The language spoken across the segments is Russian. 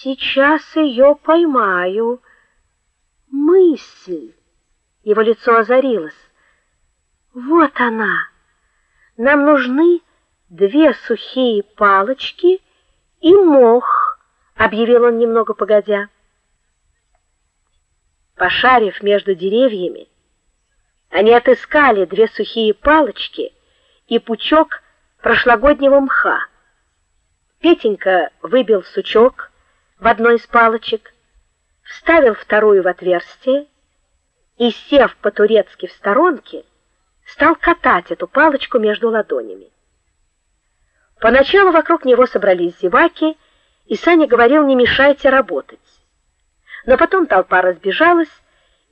Сейчас ее поймаю. Мысль. Его лицо озарилось. Вот она. Нам нужны две сухие палочки и мох, объявил он немного погодя. Пошарив между деревьями, они отыскали две сухие палочки и пучок прошлогоднего мха. Петенька выбил сучок в одной из палочек, вставил вторую в отверстие и, сев по-турецки в сторонке, стал катать эту палочку между ладонями. Поначалу вокруг него собрались зеваки, и Саня говорил: "Не мешайте работать". Но потом толпа разбежалась,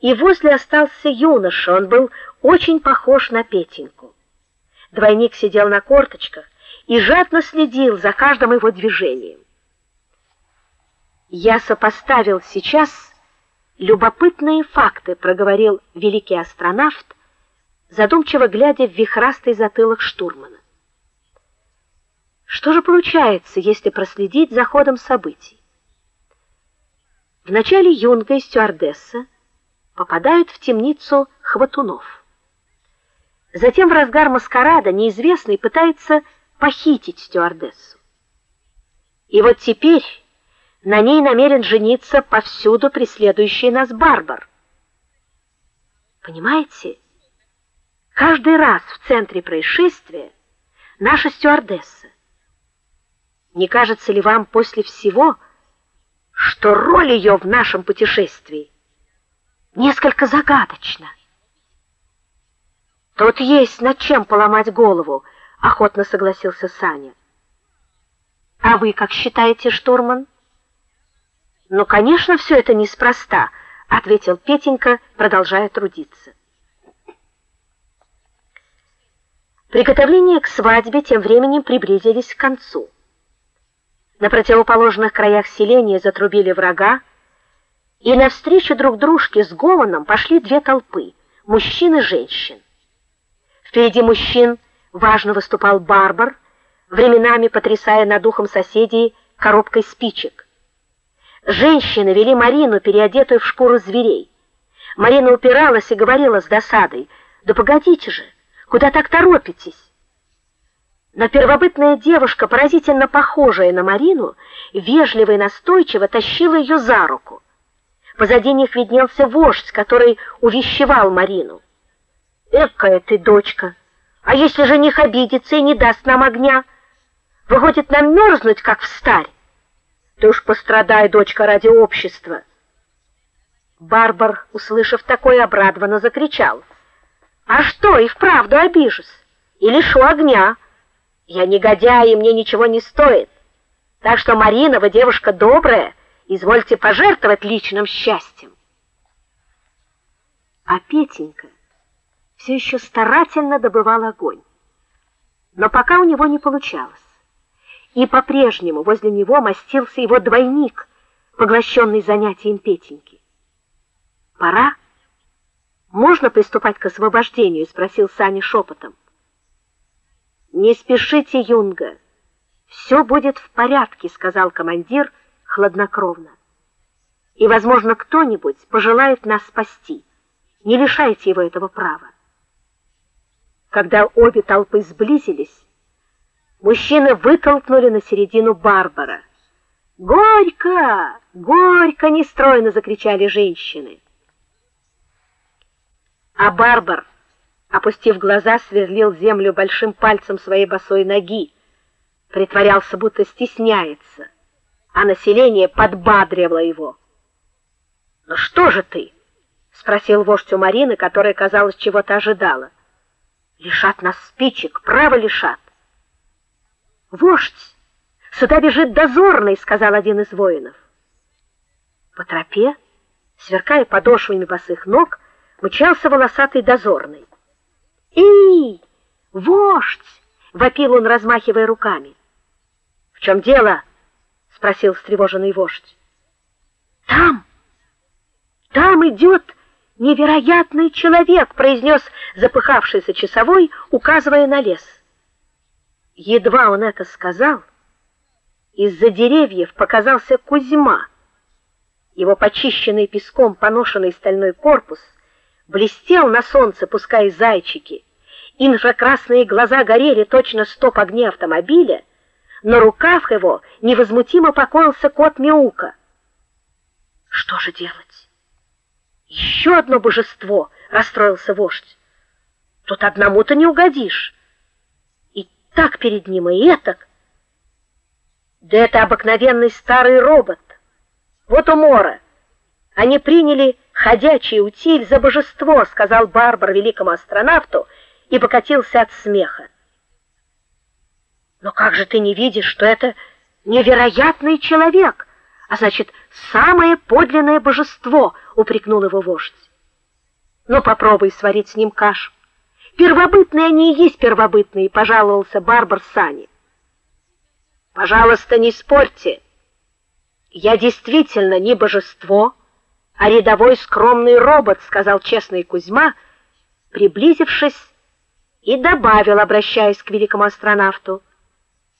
и возле остался юноша, он был очень похож на Петеньку. Двойник сидел на корточках и жадно следил за каждым его движением. Я сопоставил сейчас любопытные факты, проговорил великий астронавт, задумчиво глядя в вихрастый затылок штурмана. Что же получается, если проследить за ходом событий? Вначале Юнга и стюардесса попадают в темницу хватунов. Затем в разгар маскарада неизвестный пытается похитить стюардессу. И вот теперь на ней намерен жениться повсюду преследующий нас барбар. Понимаете? Каждый раз в центре происшествия наша стюардесса. Не кажется ли вам после всего, что роль ее в нашем путешествии несколько загадочна? Тут есть над чем поломать голову, охотно согласился Саня. А вы как считаете, штурман? Ну, конечно, все это неспроста, ответил Петенька, продолжая трудиться. Приготовления к свадьбе тем временем приблизились к концу. На противоположных краях селения затрубили врага, и навстречу друг дружке с гомоном пошли две толпы мужчин и женщин. Впереди мужчин важно выступал барбар, временами потрясая над ухом соседей коробкой спичек. Женщины вели Марину, переодетую в шкуру зверей. Марина упиралась и говорила с досадой: "Да погодите же, куда так торопитесь?" Но первобытная девушка, поразительно похожая на Марину, вежливо и настойчиво тащила ее за руку. Позади них виднелся вождь, который увещевал Марину. "Экая ты, дочка, а если жених обидится и не даст нам огня, выходит нам мерзнуть, как в старь. Ты уж пострадай, дочка, ради общества. Барбар, услышав такое, обрадованно закричал: "А что, и вправду обижусь и лишу огня? Я негодяй, и мне ничего не стоит. Так что, Марина, вы девушка добрая, извольте пожертвовать личным счастьем". А Петенька все еще старательно добывал огонь. Но пока у него не получалось и по-прежнему возле него мостился его двойник, поглощенный занятием Петеньки. Пора? Можно приступать к освобождению, спросил Саня шепотом. Не спешите, Юнга. Все будет в порядке, сказал командир хладнокровно. И, возможно, кто-нибудь пожелает нас спасти. Не лишайте его этого права. Когда обе толпы сблизились, Мужчины вытолкнули на середину Барбара. "Горько! Горько!" нестройно закричали женщины. А Барбар, опустив глаза, сверлил землю большим пальцем своей босой ноги, притворялся, будто стесняется, а население подбадривало его. "Ну что же ты?" спросил вождь у Марины, которая, казалось, чего-то ожидала. "Лишат нас спичек, право лишат. Вождь, сюда бежит дозорный, сказал один из воинов. По тропе, сверкая подошвами босых ног, мчался волосатый дозорный. "Эй, вождь!" вопил он, размахивая руками. "В чем дело?" спросил встревоженный вождь. "Там, там идет невероятный человек", произнес запыхавшийся часовой, указывая на лес. Едва он это сказал, из-за деревьев показался Кузьма. Его почищенный песком поношенный стальной корпус блестел на солнце, пуская зайчики. Инфракрасные глаза горели точно стоп огней автомобиля. На рукав его невозмутимо покоился кот Мяука. Что же делать? Еще одно божество, расстроился вождь. Тут одному-то не угодишь. Так перед ним и этак. Да это обыкновенный старый робот. Вот умора. Они приняли ходячий утиль за божество, сказал Барбар великому астронавту и покатился от смеха. Но как же ты не видишь, что это невероятный человек, а значит, самое подлинное божество, упрекнул его вождь. Ну попробуй сварить с ним кашу. Первобытные они и есть первобытные, пожаловался Барбар Сани. Пожалуйста, не спорьте. Я действительно не божество, а рядовой скромный робот, сказал честный Кузьма, приблизившись и добавил, обращаясь к великому астронавту: